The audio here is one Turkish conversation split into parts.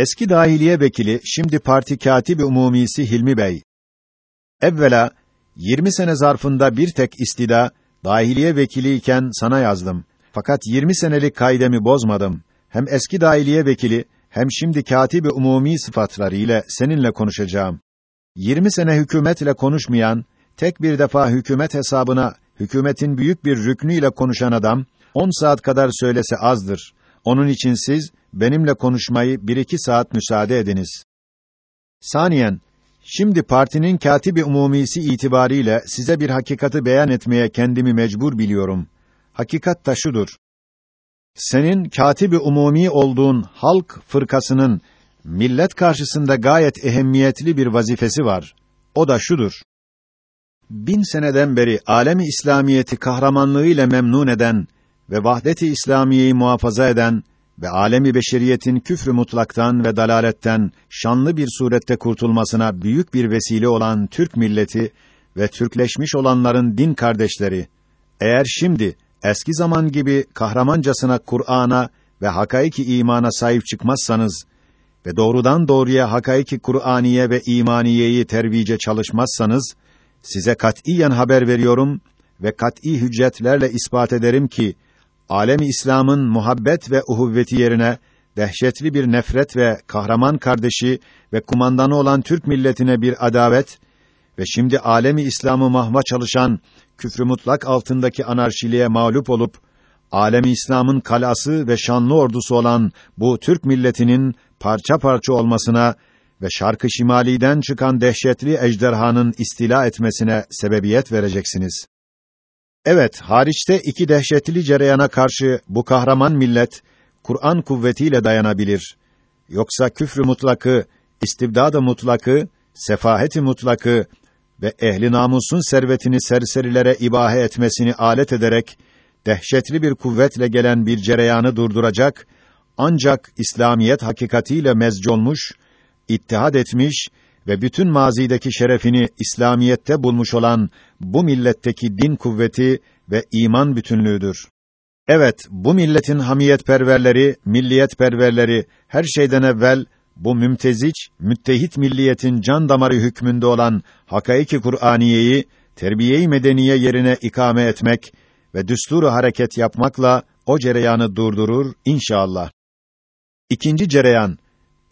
Eski dahiliye vekili, şimdi parti katibi umumisi Hilmi Bey. Evvela 20 sene zarfında bir tek istida dahiliye vekiliyken sana yazdım. Fakat 20 senelik kaidemi bozmadım. Hem eski dahiliye vekili hem şimdi katibi umumi sıfatlarıyla seninle konuşacağım. 20 sene hükümetle konuşmayan, tek bir defa hükümet hesabına hükümetin büyük bir rüknüyle konuşan adam 10 saat kadar söylese azdır. Onun için siz benimle konuşmayı bir iki saat müsaade ediniz. Saniyen, şimdi partinin katibi umumisi itibariyle size bir hakikati beyan etmeye kendimi mecbur biliyorum. Hakikat da şudur. Senin katibi umumi olduğun halk fırkasının millet karşısında gayet ehemmiyetli bir vazifesi var. O da şudur. Bin seneden beri alemi İslamiyeti kahramanlığıyla memnun eden ve vahdet-i İslamiyeyi muhafaza eden ve alemi beşeriyetin küfrü mutlaktan ve dalaletten şanlı bir surette kurtulmasına büyük bir vesile olan Türk milleti ve Türkleşmiş olanların din kardeşleri eğer şimdi eski zaman gibi kahramancasına Kur'an'a ve hakaiki imana sahip çıkmazsanız ve doğrudan doğruya hakaiki Kur'aniye ve imaniyeyi tervice çalışmazsanız size katiyen haber veriyorum ve kat'î hüccetlerle ispat ederim ki alemi İslam'ın muhabbet ve uhuvveti yerine dehşetli bir nefret ve kahraman kardeşi ve kumandanı olan Türk milletine bir adavet ve şimdi alemi İslam'ı mahva çalışan küfrü mutlak altındaki anarşiliğe mağlup olup alemi İslam'ın kalası ve şanlı ordusu olan bu Türk milletinin parça parça olmasına ve şarkı şimaliden çıkan dehşetli ejderhanın istila etmesine sebebiyet vereceksiniz. Evet, hariçte iki dehşetli cereyana karşı bu kahraman millet Kur'an kuvvetiyle dayanabilir. Yoksa küfrü mutlakı, istibdad-ı mutlakı, sefaheti mutlakı ve ehli namusun servetini serserilere ibahe etmesini alet ederek dehşetli bir kuvvetle gelen bir cereyanı durduracak ancak İslamiyet hakikatiyle mezcolmuş, ittihad etmiş ve bütün mazideki şerefini İslamiyette bulmuş olan bu milletteki din kuvveti ve iman bütünlüğüdür. Evet, bu milletin hamiyet perverleri, milliyet perverleri her şeyden evvel bu mümteziç, müttehit milliyetin can damarı hükmünde olan hakaiki Kur'aniyeyi terbiye-i medeniye yerine ikame etmek ve düsturu hareket yapmakla o cereyanı durdurur inşallah. İkinci cereyan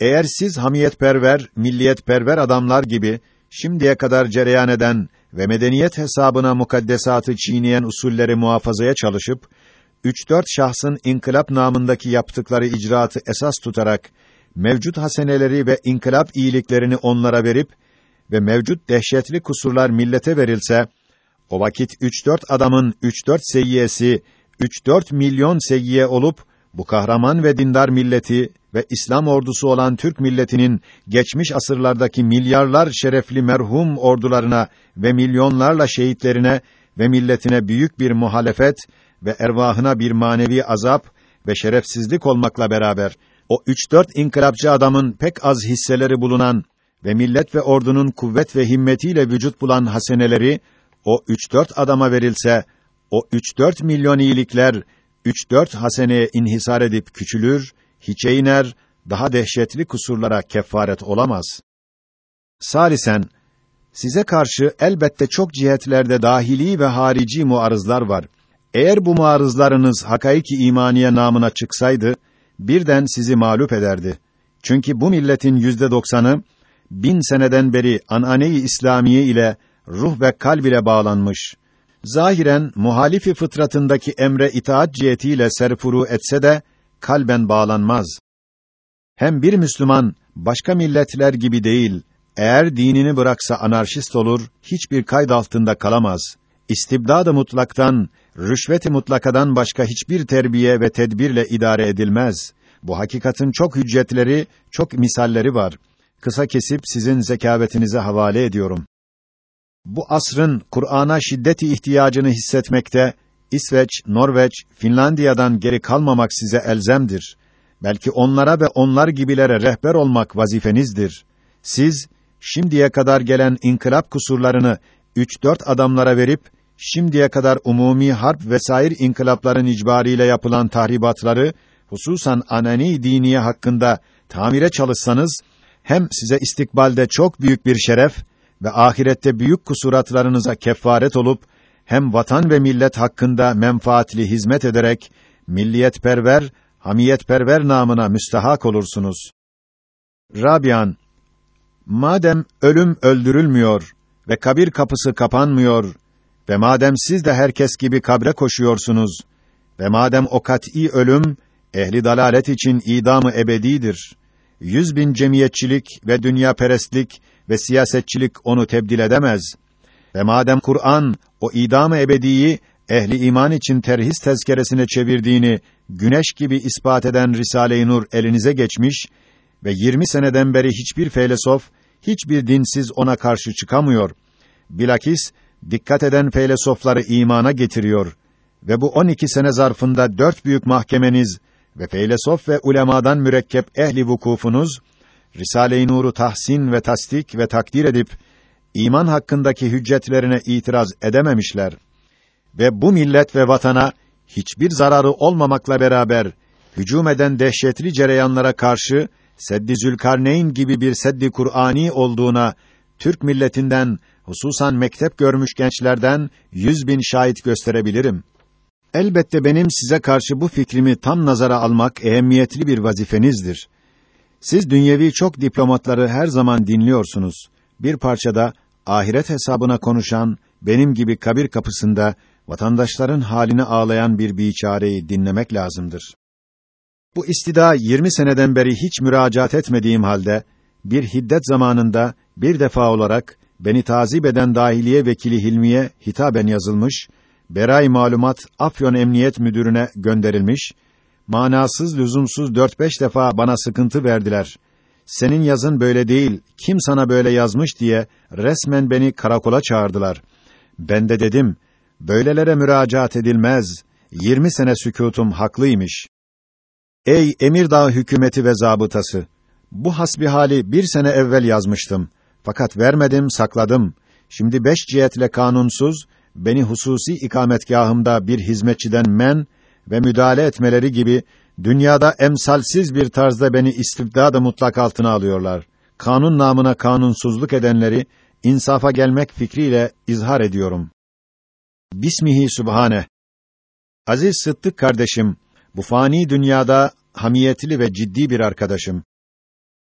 eğer siz hamiyetperver, milliyetperver adamlar gibi şimdiye kadar cereyan eden ve medeniyet hesabına mukaddesatı çiğneyen usulleri muhafazaya çalışıp 3-4 şahsın inkılap namındaki yaptıkları icraatı esas tutarak mevcut haseneleri ve inkılap iyiliklerini onlara verip ve mevcut dehşetli kusurlar millete verilse o vakit 3-4 adamın 3-4 seyyiyesi 3-4 milyon seyyiye olup bu kahraman ve dindar milleti ve İslam ordusu olan Türk milletinin geçmiş asırlardaki milyarlar şerefli merhum ordularına ve milyonlarla şehitlerine ve milletine büyük bir muhalefet ve ervahına bir manevi azap ve şerefsizlik olmakla beraber o üç dört inkılapçı adamın pek az hisseleri bulunan ve millet ve ordunun kuvvet ve himmetiyle vücut bulan haseneleri o üç dört adama verilse o üç dört milyon iyilikler üç dört haseneye inhisar edip küçülür, hiçe iner, daha dehşetli kusurlara kefaret olamaz. Salisen, size karşı elbette çok cihetlerde dahili ve harici muarızlar var. Eğer bu muarızlarınız hakaiki imaniye namına çıksaydı, birden sizi mağlup ederdi. Çünkü bu milletin yüzde doksanı, bin seneden beri anane-i İslamiye ile ruh ve kalb ile bağlanmış zahiren muhalifi fıtratındaki emre itaat cihetiyle serfuru etse de kalben bağlanmaz. Hem bir Müslüman başka milletler gibi değil, eğer dinini bıraksa anarşist olur, hiçbir kayd altında kalamaz. İstibdad-ı mutlaktan, rüşvet-i mutlakadan başka hiçbir terbiye ve tedbirle idare edilmez. Bu hakikatin çok hüccetleri, çok misalleri var. Kısa kesip sizin zekavetinize havale ediyorum bu asrın Kur'an'a şiddeti ihtiyacını hissetmekte İsveç, Norveç, Finlandiya'dan geri kalmamak size elzemdir. Belki onlara ve onlar gibilere rehber olmak vazifenizdir. Siz şimdiye kadar gelen inkılap kusurlarını üç dört adamlara verip şimdiye kadar umumi harp vesaire inkılapların icbariyle yapılan tahribatları hususan anani diniye hakkında tamire çalışsanız, hem size istikbalde çok büyük bir şeref ve ahirette büyük kusuratlarınıza kefaret olup, hem vatan ve millet hakkında menfaatli hizmet ederek, milliyetperver, hamiyetperver namına müstahak olursunuz. Rabian, madem ölüm öldürülmüyor ve kabir kapısı kapanmıyor ve madem siz de herkes gibi kabre koşuyorsunuz ve madem o kat'î ölüm, ehli dalalet için idamı ebedidir. Yüz bin cemiyetçilik ve dünya perestlik ve siyasetçilik onu tebdil edemez. Ve madem Kur'an o idamı ebediyi ehli iman için terhis tezkeresine çevirdiğini güneş gibi ispat eden Risale-i Nur elinize geçmiş ve 20 seneden beri hiçbir feylesof, hiçbir dinsiz ona karşı çıkamıyor. Bilakis dikkat eden feylesofları imana getiriyor ve bu 12 sene zarfında dört büyük mahkemeniz ve feylesof ve ulemadan mürekkep ehli vukufunuz Risale-i Nur'u tahsin ve tasdik ve takdir edip iman hakkındaki hüccetlerine itiraz edememişler ve bu millet ve vatana hiçbir zararı olmamakla beraber hücum eden dehşetli cereyanlara karşı Seddi Zülkarneyn gibi bir seddi Kur'ani olduğuna Türk milletinden hususan mektep görmüş gençlerden yüz bin şahit gösterebilirim. Elbette benim size karşı bu fikrimi tam nazara almak ehemmiyetli bir vazifenizdir. Siz dünyevi çok diplomatları her zaman dinliyorsunuz. Bir parçada ahiret hesabına konuşan, benim gibi kabir kapısında vatandaşların halini ağlayan bir biçareyi dinlemek lazımdır. Bu istida 20 seneden beri hiç müracaat etmediğim halde bir hiddet zamanında bir defa olarak beni tazip eden dahiliye vekili Hilmiye hitaben yazılmış, Beray Malumat Afyon Emniyet Müdürüne gönderilmiş, manasız lüzumsuz dört beş defa bana sıkıntı verdiler. Senin yazın böyle değil, kim sana böyle yazmış diye resmen beni karakola çağırdılar. Ben de dedim, böylelere müracaat edilmez, yirmi sene sükutum haklıymış. Ey Emirdağ hükümeti ve zabıtası! Bu hasbihali bir sene evvel yazmıştım. Fakat vermedim, sakladım. Şimdi beş cihetle kanunsuz, beni hususi ikametgahımda bir hizmetçiden men ve müdahale etmeleri gibi dünyada emsalsiz bir tarzda beni istibdad mutlak altına alıyorlar. Kanun namına kanunsuzluk edenleri insafa gelmek fikriyle izhar ediyorum. Bismihi Sübhane. Aziz Sıddık kardeşim, bu fani dünyada hamiyetli ve ciddi bir arkadaşım.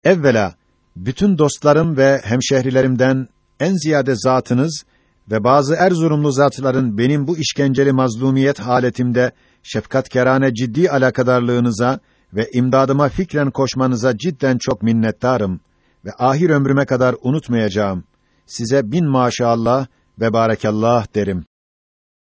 Evvela bütün dostlarım ve hemşehrilerimden en ziyade zatınız ve bazı Erzurumlu zatların benim bu işkenceli mazlumiyet haletimde şefkatkerane ciddi alakadarlığınıza ve imdadıma fikren koşmanıza cidden çok minnettarım ve ahir ömrüme kadar unutmayacağım. Size bin maşallah ve barakallah derim.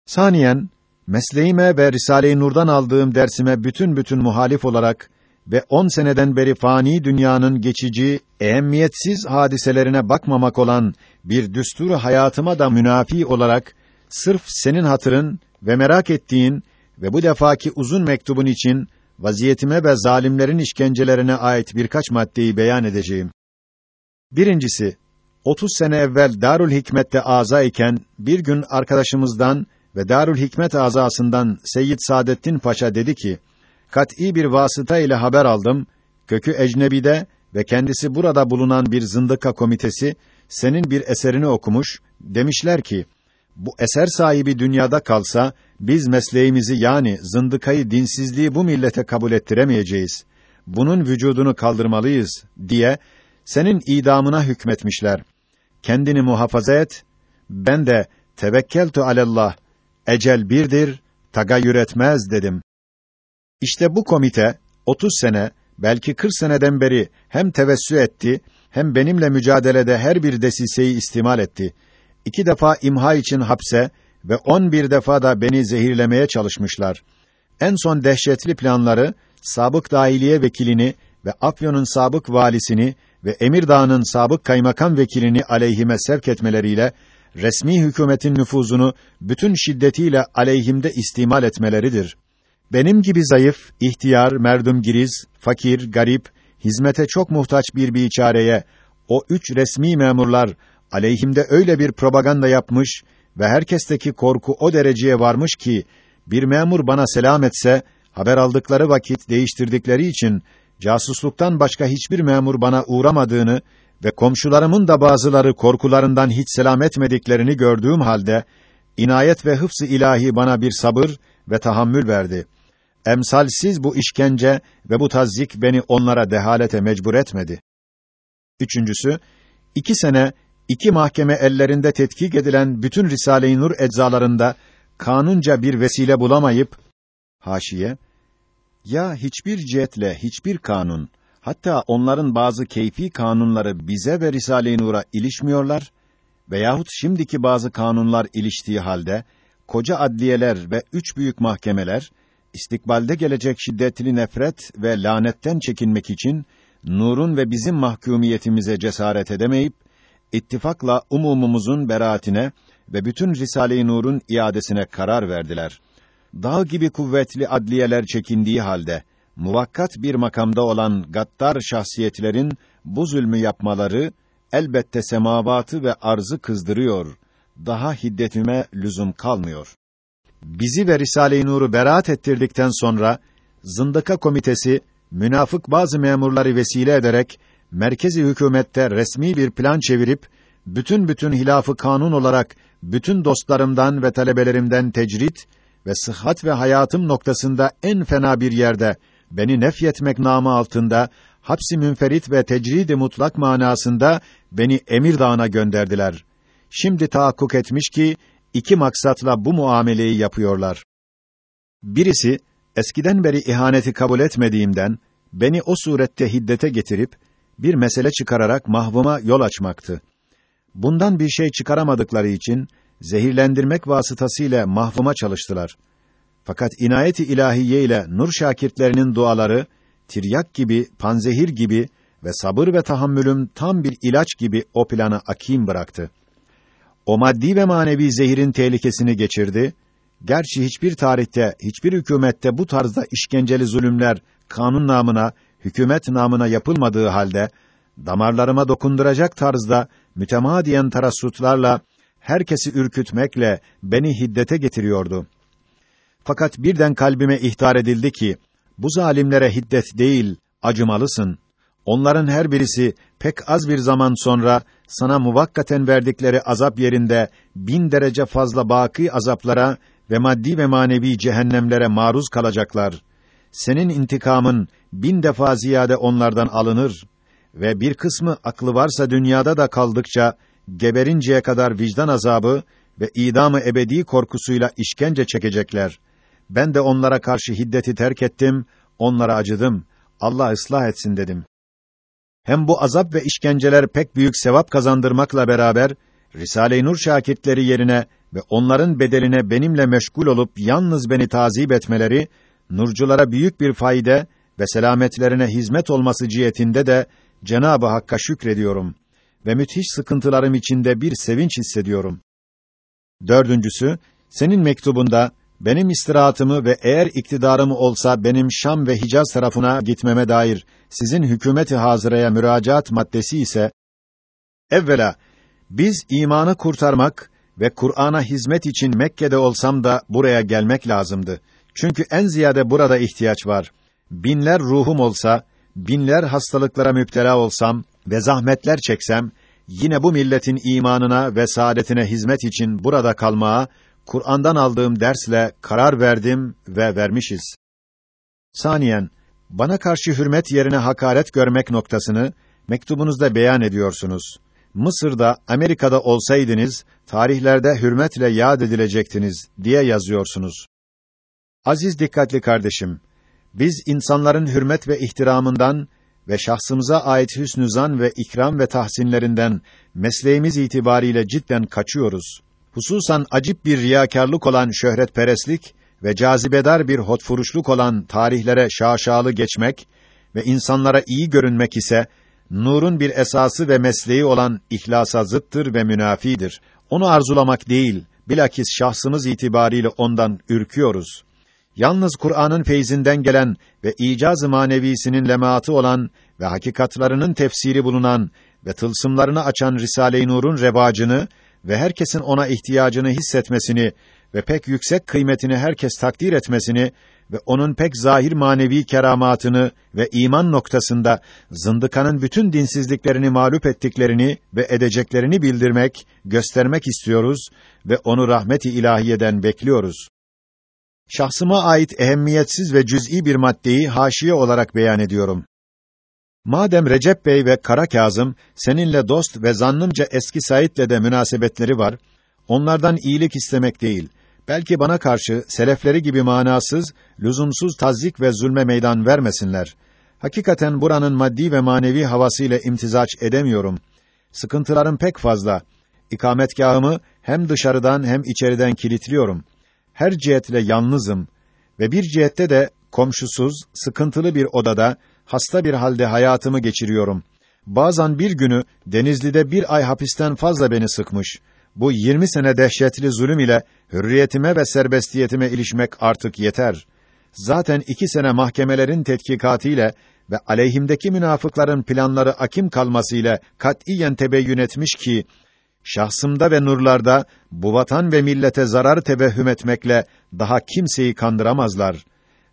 Saniyen, mesleğime ve Risale-i Nur'dan aldığım dersime bütün bütün muhalif olarak ve on seneden beri fani dünyanın geçici, ehemmiyetsiz hadiselerine bakmamak olan bir düsturu hayatıma da münafi olarak, sırf senin hatırın ve merak ettiğin ve bu defaki uzun mektubun için vaziyetime ve zalimlerin işkencelerine ait birkaç maddeyi beyan edeceğim. Birincisi, 30 sene evvel Darül Hikmet'te aza iken bir gün arkadaşımızdan ve Darül Hikmet azasından Seyyid Saadettin Paşa dedi ki: kat'î bir vasıta ile haber aldım. Kökü ecnebide ve kendisi burada bulunan bir zındıka komitesi senin bir eserini okumuş. Demişler ki bu eser sahibi dünyada kalsa biz mesleğimizi yani zındıkayı dinsizliği bu millete kabul ettiremeyeceğiz. Bunun vücudunu kaldırmalıyız diye senin idamına hükmetmişler. Kendini muhafaza et. Ben de tevekkeltu alallah. Ecel birdir, tagayyür etmez dedim. İşte bu komite 30 sene, belki 40 seneden beri hem tevessü etti, hem benimle mücadelede her bir desiseyi istimal etti. İki defa imha için hapse ve on bir defa da beni zehirlemeye çalışmışlar. En son dehşetli planları, sabık dahiliye vekilini ve Afyon'un sabık valisini ve Emirdağ'ın sabık kaymakam vekilini aleyhime sevk etmeleriyle, resmi hükümetin nüfuzunu bütün şiddetiyle aleyhimde istimal etmeleridir. Benim gibi zayıf, ihtiyar, merdum giriz, fakir, garip, hizmete çok muhtaç bir biçareye, o üç resmi memurlar, aleyhimde öyle bir propaganda yapmış ve herkesteki korku o dereceye varmış ki, bir memur bana selam etse, haber aldıkları vakit değiştirdikleri için, casusluktan başka hiçbir memur bana uğramadığını ve komşularımın da bazıları korkularından hiç selam etmediklerini gördüğüm halde inayet ve hıfz-ı ilahi bana bir sabır ve tahammül verdi. Emsalsiz bu işkence ve bu tazzik beni onlara dehalete mecbur etmedi. Üçüncüsü, iki sene, iki mahkeme ellerinde tetkik edilen bütün Risale-i Nur eczalarında kanunca bir vesile bulamayıp, haşiye, ya hiçbir cihetle hiçbir kanun, hatta onların bazı keyfi kanunları bize ve Risale-i Nur'a ilişmiyorlar veyahut şimdiki bazı kanunlar iliştiği halde, koca adliyeler ve üç büyük mahkemeler, istikbalde gelecek şiddetli nefret ve lanetten çekinmek için, Nur'un ve bizim mahkumiyetimize cesaret edemeyip, ittifakla umumumuzun beraatine ve bütün Risale-i Nur'un iadesine karar verdiler. Dağ gibi kuvvetli adliyeler çekindiği halde, muvakkat bir makamda olan gaddar şahsiyetlerin bu zulmü yapmaları, elbette semavatı ve arzı kızdırıyor, daha hiddetime lüzum kalmıyor. Bizi ve Risale-i Nur'u beraat ettirdikten sonra, Zındıka Komitesi, münafık bazı memurları vesile ederek, merkezi hükümette resmi bir plan çevirip, bütün bütün hilafı kanun olarak, bütün dostlarımdan ve talebelerimden tecrit ve sıhhat ve hayatım noktasında en fena bir yerde, beni nefyetmek namı altında, hapsi münferit ve tecridi mutlak manasında, beni Emir Dağı'na gönderdiler. Şimdi tahakkuk etmiş ki, iki maksatla bu muameleyi yapıyorlar. Birisi, eskiden beri ihaneti kabul etmediğimden, beni o surette hiddete getirip, bir mesele çıkararak mahvuma yol açmaktı. Bundan bir şey çıkaramadıkları için, zehirlendirmek vasıtasıyla mahvuma çalıştılar. Fakat inayeti ilahiye ile nur şakirtlerinin duaları, tiryak gibi, panzehir gibi ve sabır ve tahammülüm tam bir ilaç gibi o planı akim bıraktı. O maddi ve manevi zehirin tehlikesini geçirdi. Gerçi hiçbir tarihte, hiçbir hükümette bu tarzda işkenceli zulümler kanun namına, hükümet namına yapılmadığı halde damarlarıma dokunduracak tarzda mütemadiyen tarassutlarla herkesi ürkütmekle beni hiddete getiriyordu. Fakat birden kalbime ihtar edildi ki bu zalimlere hiddet değil, acımalısın. Onların her birisi pek az bir zaman sonra sana muvakkaten verdikleri azap yerinde bin derece fazla baki azaplara ve maddi ve manevi cehennemlere maruz kalacaklar. Senin intikamın bin defa ziyade onlardan alınır ve bir kısmı aklı varsa dünyada da kaldıkça geberinceye kadar vicdan azabı ve idamı ebedi korkusuyla işkence çekecekler. Ben de onlara karşı hiddeti terk ettim, onlara acıdım. Allah ıslah etsin dedim. Hem bu azap ve işkenceler pek büyük sevap kazandırmakla beraber Risale-i Nur şakirtleri yerine ve onların bedeline benimle meşgul olup yalnız beni tazip etmeleri nurculara büyük bir fayda ve selametlerine hizmet olması cihetinde de Cenabı Hakk'a şükrediyorum ve müthiş sıkıntılarım içinde bir sevinç hissediyorum. Dördüncüsü, senin mektubunda benim istirahatımı ve eğer iktidarımı olsa benim Şam ve Hicaz tarafına gitmeme dair sizin hükümeti hazıraya müracaat maddesi ise evvela biz imanı kurtarmak ve Kur'an'a hizmet için Mekke'de olsam da buraya gelmek lazımdı. Çünkü en ziyade burada ihtiyaç var. Binler ruhum olsa, binler hastalıklara müptela olsam ve zahmetler çeksem, yine bu milletin imanına ve saadetine hizmet için burada kalmaya, Kur'an'dan aldığım dersle karar verdim ve vermişiz. Saniyen, bana karşı hürmet yerine hakaret görmek noktasını mektubunuzda beyan ediyorsunuz. Mısır'da, Amerika'da olsaydınız, tarihlerde hürmetle yad edilecektiniz diye yazıyorsunuz. Aziz dikkatli kardeşim, biz insanların hürmet ve ihtiramından ve şahsımıza ait hüsnü zan ve ikram ve tahsinlerinden mesleğimiz itibariyle cidden kaçıyoruz. Hususan acip bir riyakarlık olan şöhretperestlik ve cazibedar bir hotfuruşluk olan tarihlere şaşalı geçmek ve insanlara iyi görünmek ise nurun bir esası ve mesleği olan ihlasa zıttır ve münafidir. Onu arzulamak değil, bilakis şahsımız itibariyle ondan ürküyoruz. Yalnız Kur'an'ın feyzinden gelen ve icaz-ı manevisinin lemaatı olan ve hakikatlarının tefsiri bulunan ve tılsımlarını açan Risale-i Nur'un revacını ve herkesin ona ihtiyacını hissetmesini ve pek yüksek kıymetini herkes takdir etmesini ve onun pek zahir manevi keramatını ve iman noktasında zındıkanın bütün dinsizliklerini mağlup ettiklerini ve edeceklerini bildirmek, göstermek istiyoruz ve onu rahmet-i ilahiyeden bekliyoruz. Şahsıma ait ehemmiyetsiz ve cüz'i bir maddeyi haşiye olarak beyan ediyorum. Madem Recep Bey ve Kara Kazım seninle dost ve zannımca eski Said'le de münasebetleri var, onlardan iyilik istemek değil, belki bana karşı selefleri gibi manasız, lüzumsuz tazzik ve zulme meydan vermesinler. Hakikaten buranın maddi ve manevi havasıyla imtizaç edemiyorum. Sıkıntılarım pek fazla. İkametgahımı hem dışarıdan hem içeriden kilitliyorum. Her cihetle yalnızım ve bir cihette de komşusuz, sıkıntılı bir odada hasta bir halde hayatımı geçiriyorum. Bazen bir günü Denizli'de bir ay hapisten fazla beni sıkmış. Bu 20 sene dehşetli zulüm ile hürriyetime ve serbestiyetime ilişmek artık yeter. Zaten iki sene mahkemelerin tetkikatı ile ve aleyhimdeki münafıkların planları akim kalması ile katiyen tebeyyün etmiş ki, şahsımda ve nurlarda bu vatan ve millete zarar tevehhüm etmekle daha kimseyi kandıramazlar.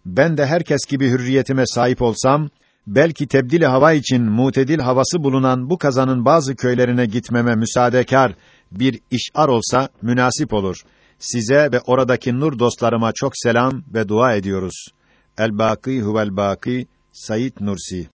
Ben de herkes gibi hürriyetime sahip olsam, belki tebdili hava için mutedil havası bulunan bu kazanın bazı köylerine gitmeme müsaadekar bir işar olsa münasip olur. Size ve oradaki nur dostlarıma çok selam ve dua ediyoruz. El Baki huvel Baki Sayit Nursi